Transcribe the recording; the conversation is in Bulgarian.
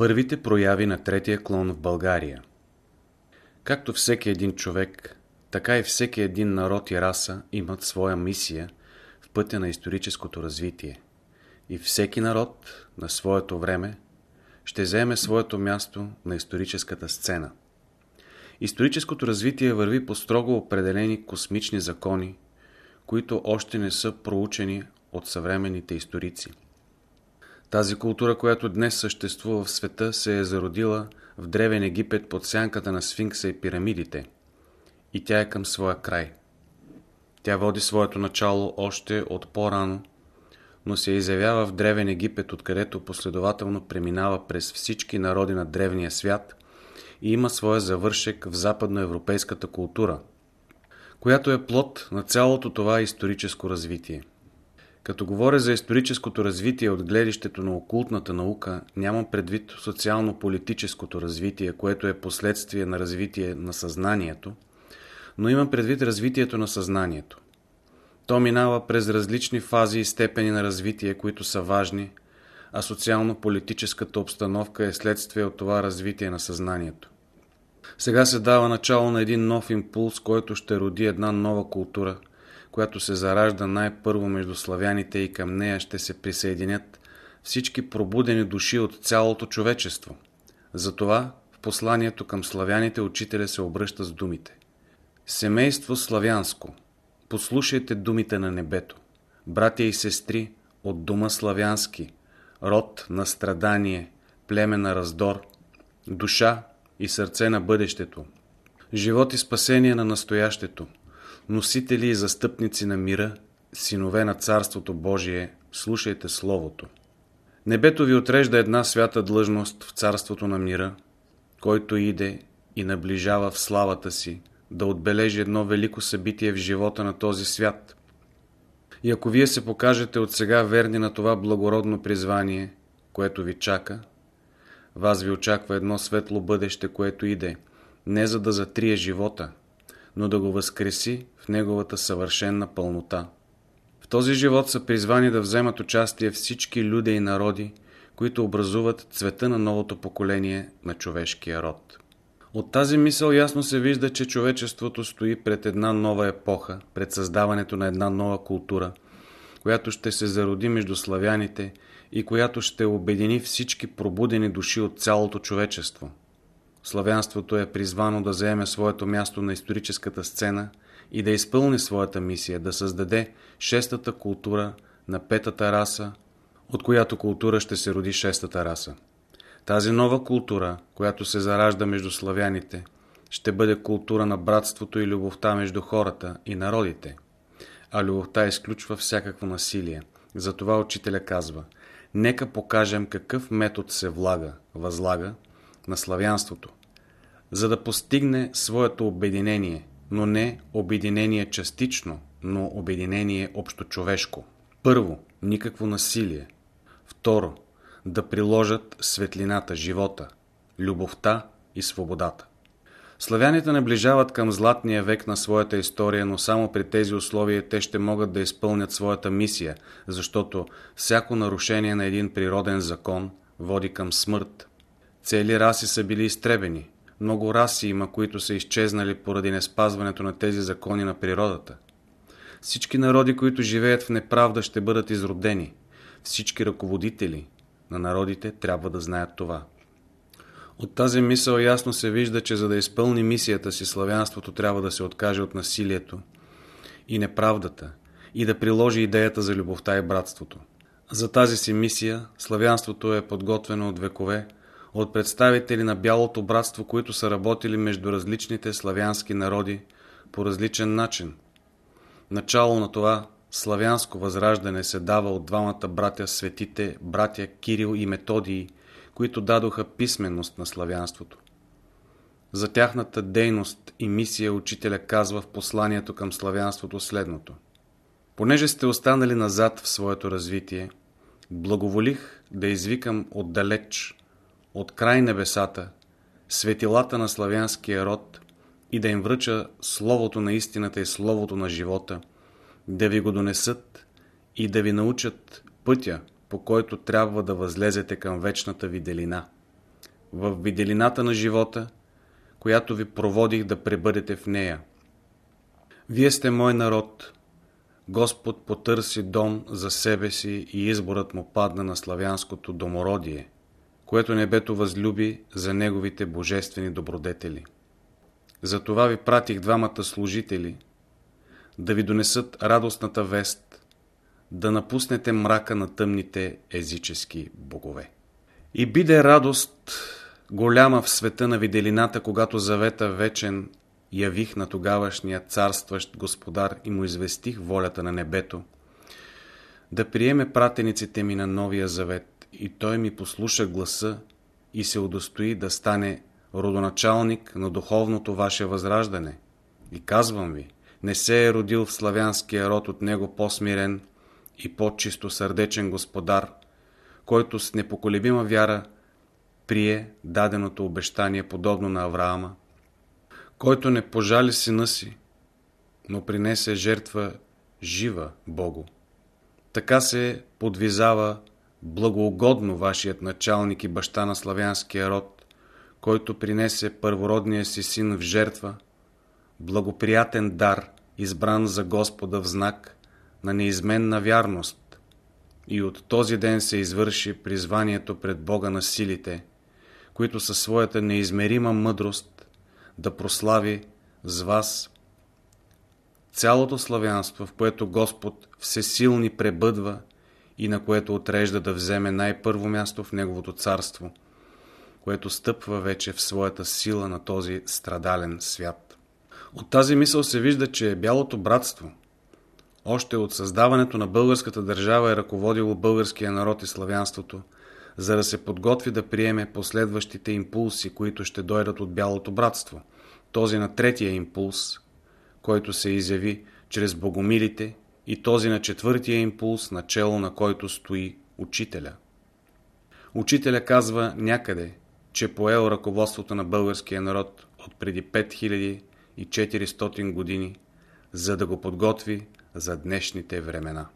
Първите прояви на третия клон в България Както всеки един човек, така и всеки един народ и раса имат своя мисия в пътя на историческото развитие. И всеки народ на своето време ще заеме своето място на историческата сцена. Историческото развитие върви по строго определени космични закони, които още не са проучени от съвременните историци. Тази култура, която днес съществува в света, се е зародила в Древен Египет под сянката на сфинкса и пирамидите. И тя е към своя край. Тя води своето начало още от по-рано, но се изявява в Древен Египет, откъдето последователно преминава през всички народи на древния свят и има своя завършек в западноевропейската култура, която е плод на цялото това историческо развитие. Като говоря за историческото развитие от гледището на окултната наука, нямам предвид социално-политическото развитие, което е последствие на развитие на съзнанието, но имам предвид развитието на съзнанието. То минава през различни фази и степени на развитие, които са важни, а социално-политическата обстановка е следствие от това развитие на съзнанието. Сега се дава начало на един нов импулс, който ще роди една нова култура – която се заражда най-първо между славяните и към нея ще се присъединят всички пробудени души от цялото човечество. Затова в посланието към славяните учителя се обръща с думите. Семейство славянско, послушайте думите на небето. Братя и сестри от дома славянски, род на страдание, племе на раздор, душа и сърце на бъдещето, живот и спасение на настоящето, носители и застъпници на мира, синове на Царството Божие, слушайте Словото. Небето ви отрежда една свята длъжност в Царството на мира, който иде и наближава в славата си, да отбележи едно велико събитие в живота на този свят. И ако вие се покажете от сега верни на това благородно призвание, което ви чака, вас ви очаква едно светло бъдеще, което иде, не за да затрие живота, но да го възкреси в неговата съвършенна пълнота. В този живот са призвани да вземат участие всички люди и народи, които образуват цвета на новото поколение на човешкия род. От тази мисъл ясно се вижда, че човечеството стои пред една нова епоха, пред създаването на една нова култура, която ще се зароди между славяните и която ще обедини всички пробудени души от цялото човечество. Славянството е призвано да заеме своето място на историческата сцена и да изпълни своята мисия, да създаде шестата култура на петата раса, от която култура ще се роди шестата раса. Тази нова култура, която се заражда между славяните, ще бъде култура на братството и любовта между хората и народите. А любовта изключва всякакво насилие. Затова учителя казва, нека покажем какъв метод се влага, възлага, на славянството, за да постигне своето обединение, но не обединение частично, но обединение общочовешко. Първо, никакво насилие. Второ, да приложат светлината, живота, любовта и свободата. Славяните наближават към златния век на своята история, но само при тези условия те ще могат да изпълнят своята мисия, защото всяко нарушение на един природен закон води към смърт. Цели раси са били изтребени. Много раси има, които са изчезнали поради неспазването на тези закони на природата. Всички народи, които живеят в неправда, ще бъдат изродени. Всички ръководители на народите трябва да знаят това. От тази мисъл ясно се вижда, че за да изпълни мисията си, славянството трябва да се откаже от насилието и неправдата и да приложи идеята за любовта и братството. За тази си мисия славянството е подготвено от векове, от представители на Бялото братство, които са работили между различните славянски народи по различен начин. Начало на това славянско възраждане се дава от двамата братя светите, братя Кирил и Методии, които дадоха писменност на славянството. За тяхната дейност и мисия учителя казва в посланието към славянството следното. Понеже сте останали назад в своето развитие, благоволих да извикам отдалеч от край небесата, светилата на славянския род и да им връча Словото на истината и Словото на живота, да ви го донесат и да ви научат пътя, по който трябва да възлезете към вечната ви делина. в виделината на живота, която ви проводих да пребъдете в нея. Вие сте мой народ. Господ потърси дом за себе си и изборът му падна на славянското домородие, което небето възлюби за неговите божествени добродетели. Затова ви пратих двамата служители да ви донесат радостната вест, да напуснете мрака на тъмните езически богове. И биде радост голяма в света на виделината, когато завета вечен явих на тогавашния царстващ господар и му известих волята на небето, да приеме пратениците ми на новия завет и той ми послуша гласа и се удостои да стане родоначалник на духовното ваше възраждане. И казвам ви, не се е родил в славянския род от него по-смирен и по-чисто сърдечен господар, който с непоколебима вяра прие даденото обещание подобно на Авраама, който не пожали сина си, но принесе жертва жива Богу. Така се подвизава благоугодно вашият началник и баща на славянския род, който принесе първородния си син в жертва, благоприятен дар, избран за Господа в знак на неизменна вярност. И от този ден се извърши призванието пред Бога на силите, които със своята неизмерима мъдрост да прослави с вас цялото славянство, в което Господ всесилни пребъдва и на което отрежда да вземе най-първо място в Неговото царство, което стъпва вече в своята сила на този страдален свят. От тази мисъл се вижда, че Бялото братство още от създаването на българската държава е ръководило българския народ и славянството, за да се подготви да приеме последващите импулси, които ще дойдат от Бялото братство. Този на третия импулс, който се изяви чрез богомилите и този на четвъртия импулс, начало на който стои учителя. Учителя казва някъде, че поел ръководството на българския народ от преди 5400 години, за да го подготви за днешните времена.